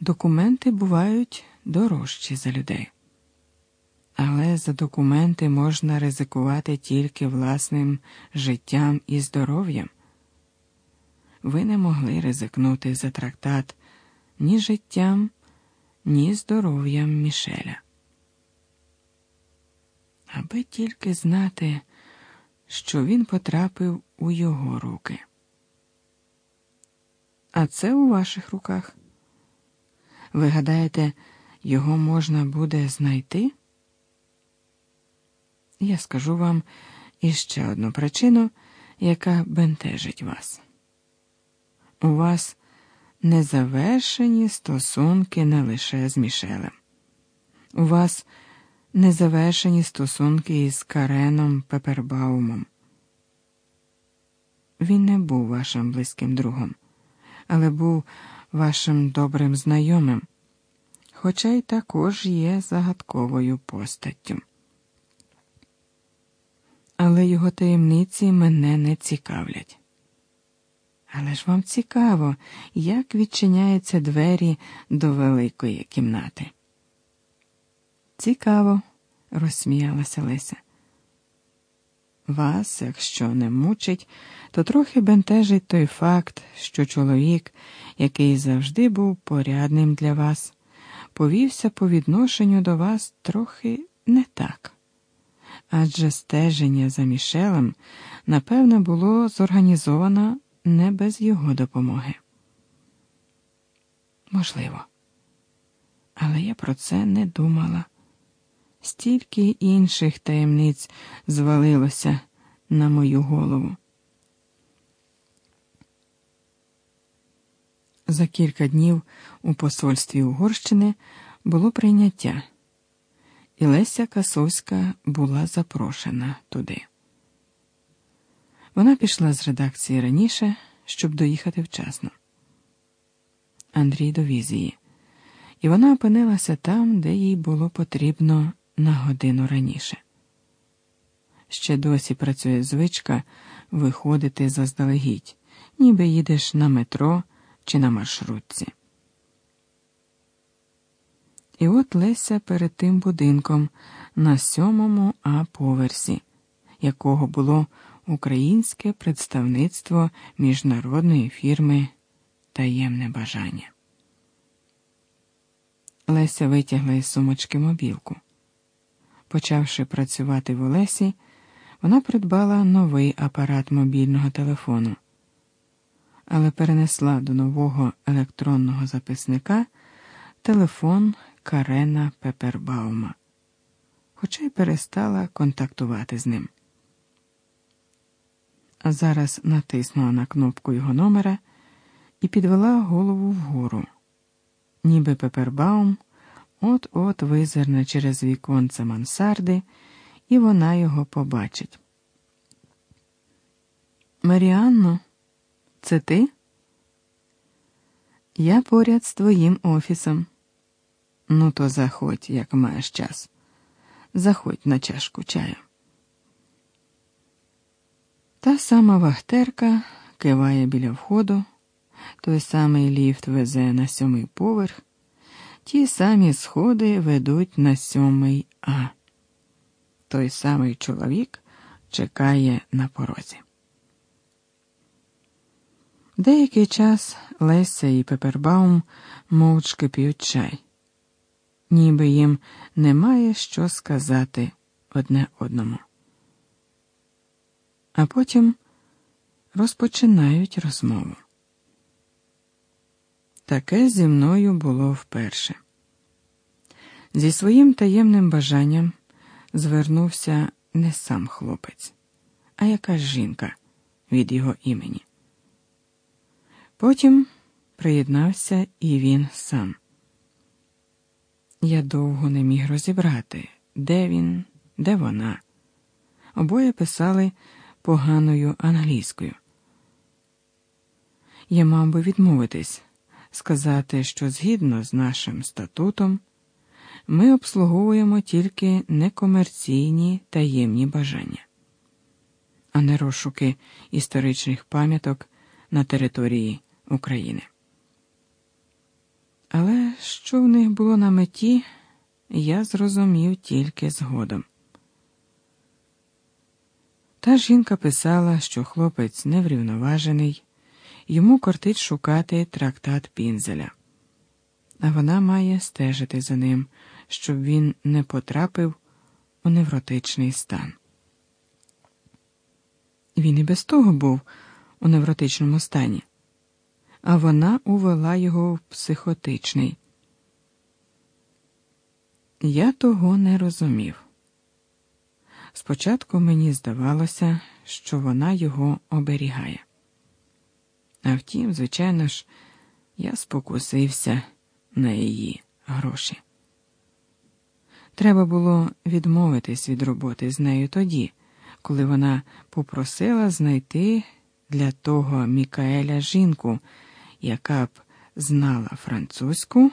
документи бувають дорожчі за людей. Але за документи можна ризикувати тільки власним життям і здоров'ям. Ви не могли ризикнути за трактат ні життям, ні здоров'ям Мішеля. Аби тільки знати, що він потрапив у його руки. А це у ваших руках. Ви гадаєте, його можна буде знайти? Я скажу вам іще одну причину, яка бентежить вас. У вас незавершені стосунки не лише з Мішелем. У вас незавершені стосунки із Кареном Пепербаумом. Він не був вашим близьким другом, але був вашим добрим знайомим, хоча й також є загадковою постаттю. Але його таємниці мене не цікавлять. Але ж вам цікаво, як відчиняються двері до великої кімнати. Цікаво, розсміялася Леся. Вас, якщо не мучить, то трохи бентежить той факт, що чоловік, який завжди був порядним для вас, повівся по відношенню до вас трохи не так. Адже стеження за Мішелем, напевно, було зорганізовано не без його допомоги. Можливо, але я про це не думала. Стільки інших таємниць звалилося на мою голову. За кілька днів у посольстві Угорщини було прийняття, і Леся Касовська була запрошена туди. Вона пішла з редакції раніше, щоб доїхати вчасно. Андрій до візії, і вона опинилася там, де їй було потрібно на годину раніше. Ще досі працює звичка виходити заздалегідь, ніби їдеш на метро чи на маршрутці. І от Леся перед тим будинком на сьомому А поверсі, якого було українське представництво міжнародної фірми Таємне бажання. Леся витягла із сумочки мобілку. Почавши працювати в Олесі, вона придбала новий апарат мобільного телефону, але перенесла до нового електронного записника телефон Карена Пепербаума, хоча й перестала контактувати з ним. А зараз натиснула на кнопку його номера і підвела голову вгору, ніби Пепербаум от-от визирне через віконце мансарди, і вона його побачить. Маріанно, це ти? Я поряд з твоїм офісом. Ну, то заходь, як маєш час. Заходь на чашку чаю. Та сама вахтерка киває біля входу, той самий ліфт везе на сьомий поверх, ті самі сходи ведуть на сьомий А. Той самий чоловік чекає на порозі. Деякий час Леся і Пепербаум мовчки п'ють чай, ніби їм немає що сказати одне одному а потім розпочинають розмову. Таке зі мною було вперше. Зі своїм таємним бажанням звернувся не сам хлопець, а якась жінка від його імені. Потім приєднався і він сам. Я довго не міг розібрати, де він, де вона. Обоє писали поганою англійською. Я мав би відмовитись, сказати, що згідно з нашим статутом ми обслуговуємо тільки некомерційні таємні бажання, а не розшуки історичних пам'яток на території України. Але що в них було на меті, я зрозумів тільки згодом. Та жінка писала, що хлопець неврівноважений, йому кортить шукати трактат Пінзеля, а вона має стежити за ним, щоб він не потрапив у невротичний стан. Він і без того був у невротичному стані, а вона увела його в психотичний. Я того не розумів. Спочатку мені здавалося, що вона його оберігає. А втім, звичайно ж, я спокусився на її гроші. Треба було відмовитись від роботи з нею тоді, коли вона попросила знайти для того Мікаеля жінку, яка б знала французьку.